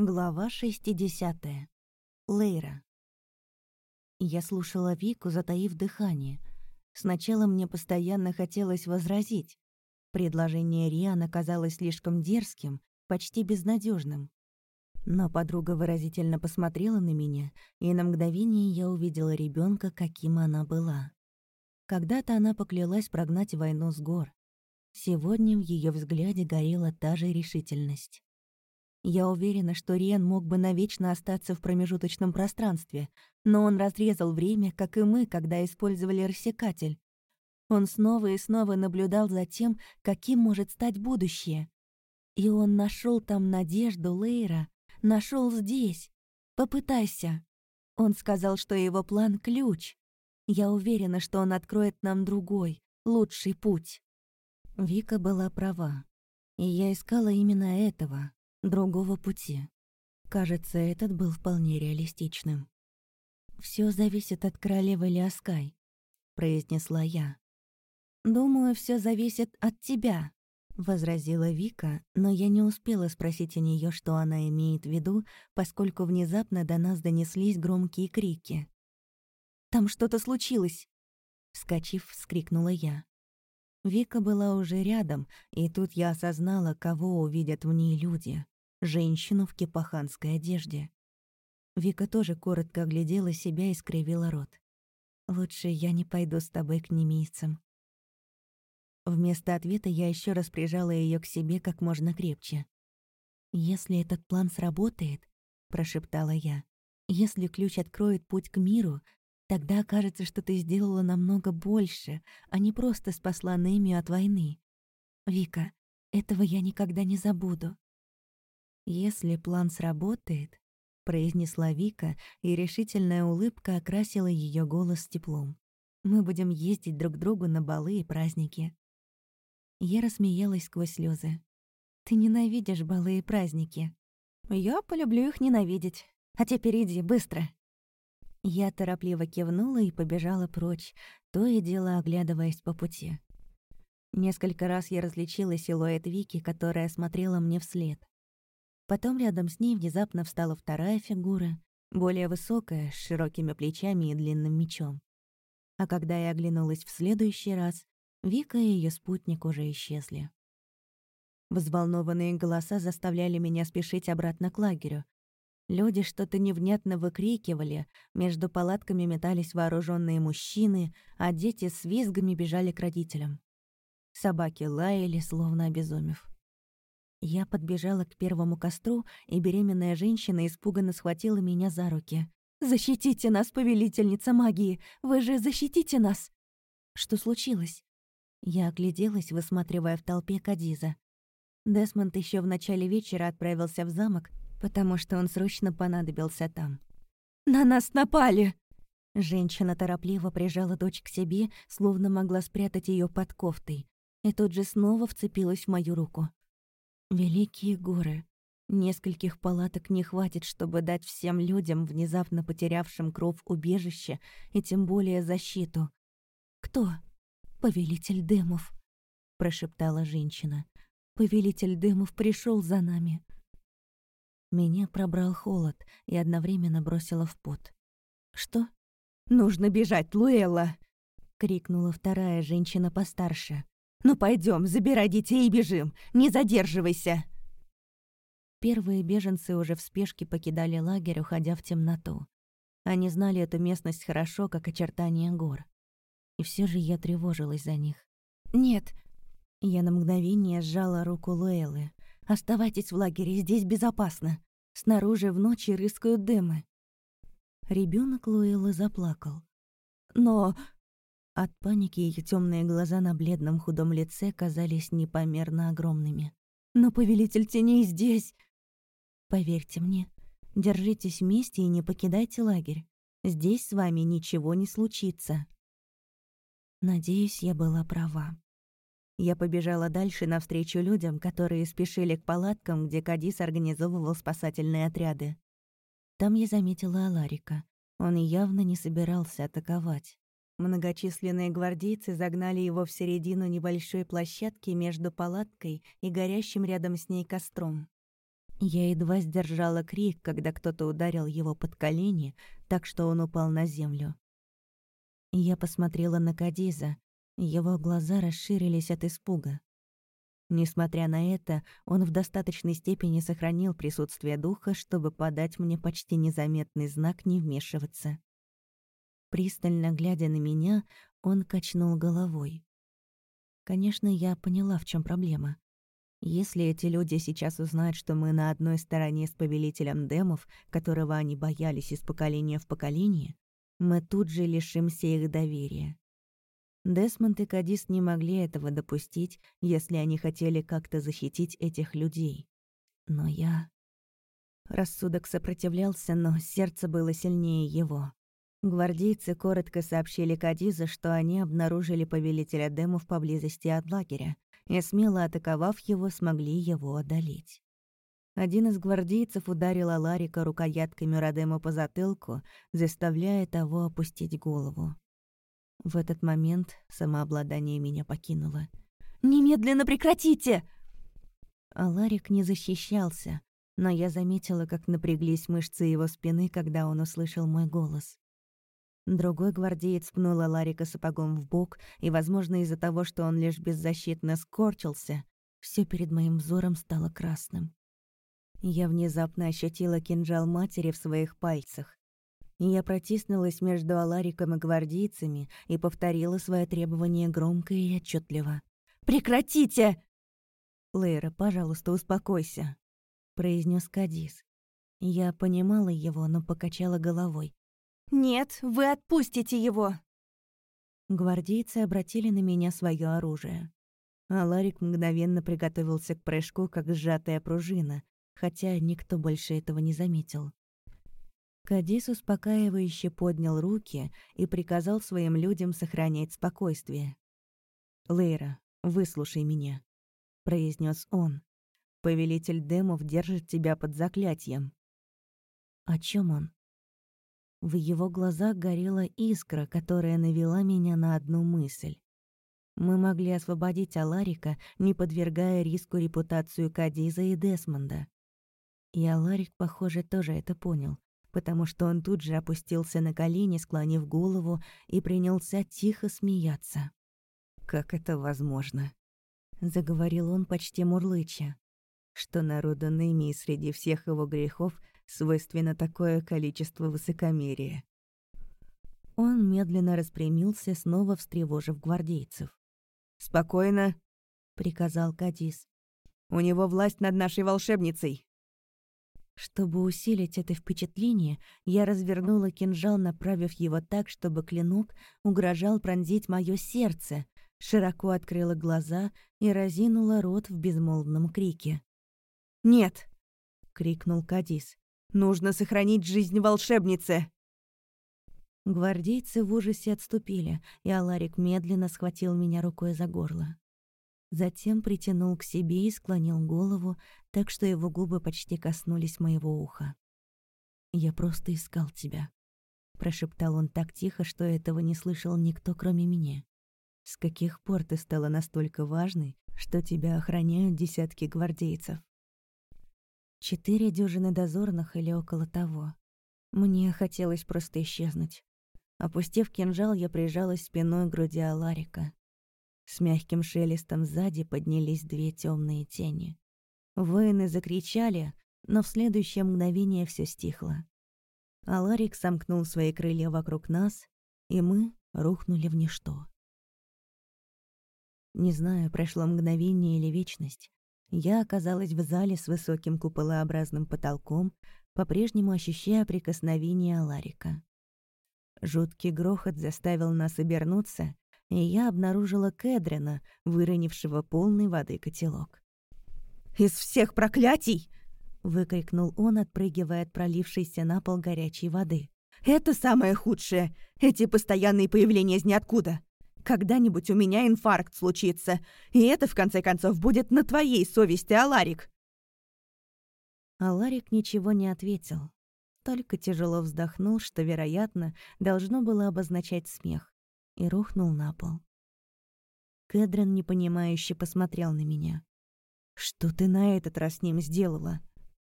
Глава 60. Лейра. Я слушала Вику, затаив дыхание. Сначала мне постоянно хотелось возразить. Предложение Риана казалось слишком дерзким, почти безнадежным. Но подруга выразительно посмотрела на меня, и на мгновение я увидела ребенка, каким она была. Когда-то она поклялась прогнать войну с гор. Сегодня в ее взгляде горела та же решительность. Я уверена, что Риан мог бы навечно остаться в промежуточном пространстве, но он разрезал время, как и мы, когда использовали рассекатель. Он снова и снова наблюдал за тем, каким может стать будущее. И он нашел там надежду Лейра, нашел здесь. Попытайся. Он сказал, что его план — ключ. Я уверена, что он откроет нам другой, лучший путь. Вика была права. И я искала именно этого, другого пути. Кажется, этот был вполне реалистичным. Все зависит от королевы Лиаскай», — произнесла я. «Думаю, все зависит от тебя», — возразила Вика, но я не успела спросить у нее, что она имеет в виду, поскольку внезапно до нас донеслись громкие крики. «Там что-то случилось!» Вскочив, вскрикнула я. Вика была уже рядом, и тут я осознала, кого увидят в ней люди. Женщину в кипаханской одежде. Вика тоже коротко оглядела себя и скривила рот. «Лучше я не пойду с тобой к немийцам». Вместо ответа я еще раз прижала ее к себе как можно крепче. «Если этот план сработает», — прошептала я, «если ключ откроет путь к миру, Тогда окажется, что ты сделала намного больше, а не просто спасла Неми от войны. Вика, этого я никогда не забуду. Если план сработает, произнесла Вика, и решительная улыбка окрасила ее голос теплом. Мы будем ездить друг к другу на балы и праздники. Я рассмеялась сквозь слезы. Ты ненавидишь балы и праздники. Я полюблю их ненавидеть. А теперь иди, быстро. Я торопливо кивнула и побежала прочь, то и дело оглядываясь по пути. Несколько раз я различила силуэт Вики, которая смотрела мне вслед. Потом рядом с ней внезапно встала вторая фигура, более высокая, с широкими плечами и длинным мечом. А когда я оглянулась в следующий раз, Вика и ее спутник уже исчезли. Взволнованные голоса заставляли меня спешить обратно к лагерю, Люди что-то невнятно выкрикивали, между палатками метались вооруженные мужчины, а дети с визгами бежали к родителям. Собаки лаяли, словно обезумев. Я подбежала к первому костру, и беременная женщина испуганно схватила меня за руки. «Защитите нас, повелительница магии! Вы же защитите нас!» «Что случилось?» Я огляделась, высматривая в толпе Кадиза. Десмонд еще в начале вечера отправился в замок, потому что он срочно понадобился там. «На нас напали!» Женщина торопливо прижала дочь к себе, словно могла спрятать ее под кофтой, и тут же снова вцепилась в мою руку. «Великие горы!» Нескольких палаток не хватит, чтобы дать всем людям, внезапно потерявшим кров убежище и тем более защиту. «Кто?» «Повелитель Демов», — прошептала женщина. «Повелитель Демов пришел за нами. Меня пробрал холод и одновременно бросило в пот. «Что?» «Нужно бежать, Луэлла!» — крикнула вторая женщина постарше. «Ну пойдем, забирай детей и бежим! Не задерживайся!» Первые беженцы уже в спешке покидали лагерь, уходя в темноту. Они знали эту местность хорошо, как очертания гор. И все же я тревожилась за них. «Нет!» Я на мгновение сжала руку Луэллы. Оставайтесь в лагере, здесь безопасно. Снаружи в ночи рыскают дымы. Ребенок Луэллы заплакал. Но... От паники ее темные глаза на бледном худом лице казались непомерно огромными. «Но повелитель теней здесь!» «Поверьте мне, держитесь вместе и не покидайте лагерь. Здесь с вами ничего не случится». Надеюсь, я была права. Я побежала дальше навстречу людям, которые спешили к палаткам, где Кадис организовывал спасательные отряды. Там я заметила Аларика. Он явно не собирался атаковать. Многочисленные гвардейцы загнали его в середину небольшой площадки между палаткой и горящим рядом с ней костром. Я едва сдержала крик, когда кто-то ударил его под колени, так что он упал на землю. Я посмотрела на Кадиза. Его глаза расширились от испуга. Несмотря на это, он в достаточной степени сохранил присутствие духа, чтобы подать мне почти незаметный знак не вмешиваться. Пристально глядя на меня, он качнул головой. Конечно, я поняла, в чем проблема. Если эти люди сейчас узнают, что мы на одной стороне с повелителем демов, которого они боялись из поколения в поколение, мы тут же лишимся их доверия. Десмонд и Кадис не могли этого допустить, если они хотели как-то защитить этих людей. Но я... Рассудок сопротивлялся, но сердце было сильнее его. Гвардейцы коротко сообщили Кадизу, что они обнаружили повелителя демов поблизости от лагеря, и, смело атаковав его, смогли его одолеть. Один из гвардейцев ударил Аларика рукоятками Родема по затылку, заставляя того опустить голову. В этот момент самообладание меня покинуло. «Немедленно прекратите!» Аларик не защищался, но я заметила, как напряглись мышцы его спины, когда он услышал мой голос. Другой гвардеец пнул Ларика сапогом в бок, и, возможно, из-за того, что он лишь беззащитно скорчился, все перед моим взором стало красным. Я внезапно ощутила кинжал матери в своих пальцах. Я протиснулась между Алариком и гвардейцами и повторила свое требование громко и отчетливо. «Прекратите!» «Лейра, пожалуйста, успокойся», — произнес Кадис. Я понимала его, но покачала головой. «Нет, вы отпустите его!» Гвардейцы обратили на меня свое оружие. А Ларик мгновенно приготовился к прыжку, как сжатая пружина, хотя никто больше этого не заметил. Кадис успокаивающе поднял руки и приказал своим людям сохранять спокойствие. «Лейра, выслушай меня», — произнес он. «Повелитель демов держит тебя под заклятием». «О чем он?» В его глазах горела искра, которая навела меня на одну мысль. Мы могли освободить Аларика, не подвергая риску репутацию Кадиза и Десмонда. И Аларик, похоже, тоже это понял, потому что он тут же опустился на колени, склонив голову, и принялся тихо смеяться. «Как это возможно?» — заговорил он почти мурлыча. «Что народу Неми среди всех его грехов свойственно такое количество высокомерия. Он медленно распрямился, снова встревожив гвардейцев. «Спокойно», — приказал Кадис. «У него власть над нашей волшебницей». Чтобы усилить это впечатление, я развернула кинжал, направив его так, чтобы клинок угрожал пронзить мое сердце, широко открыла глаза и разинула рот в безмолвном крике. «Нет!» — крикнул Кадис. Нужно сохранить жизнь волшебницы!» Гвардейцы в ужасе отступили, и Аларик медленно схватил меня рукой за горло. Затем притянул к себе и склонил голову, так что его губы почти коснулись моего уха. «Я просто искал тебя», — прошептал он так тихо, что этого не слышал никто, кроме меня. «С каких пор ты стала настолько важной, что тебя охраняют десятки гвардейцев?» Четыре дюжины дозорных или около того. Мне хотелось просто исчезнуть. Опустив кинжал, я прижалась спиной к груди Аларика. С мягким шелестом сзади поднялись две темные тени. Воины закричали, но в следующее мгновение все стихло. Аларик сомкнул свои крылья вокруг нас, и мы рухнули в ничто. Не знаю, прошло мгновение или вечность, я оказалась в зале с высоким куполообразным потолком, по-прежнему ощущая прикосновение Аларика. Жуткий грохот заставил нас обернуться, и я обнаружила Кэдрина, выронившего полный воды котелок. «Из всех проклятий!» — выкрикнул он, отпрыгивая от пролившейся на пол горячей воды. «Это самое худшее! Эти постоянные появления из ниоткуда! Когда-нибудь у меня инфаркт случится, и это, в конце концов, будет на твоей совести, Аларик!» Аларик ничего не ответил, только тяжело вздохнул, что, вероятно, должно было обозначать смех, и рухнул на пол. Кэдрин непонимающе посмотрел на меня. «Что ты на этот раз с ним сделала?»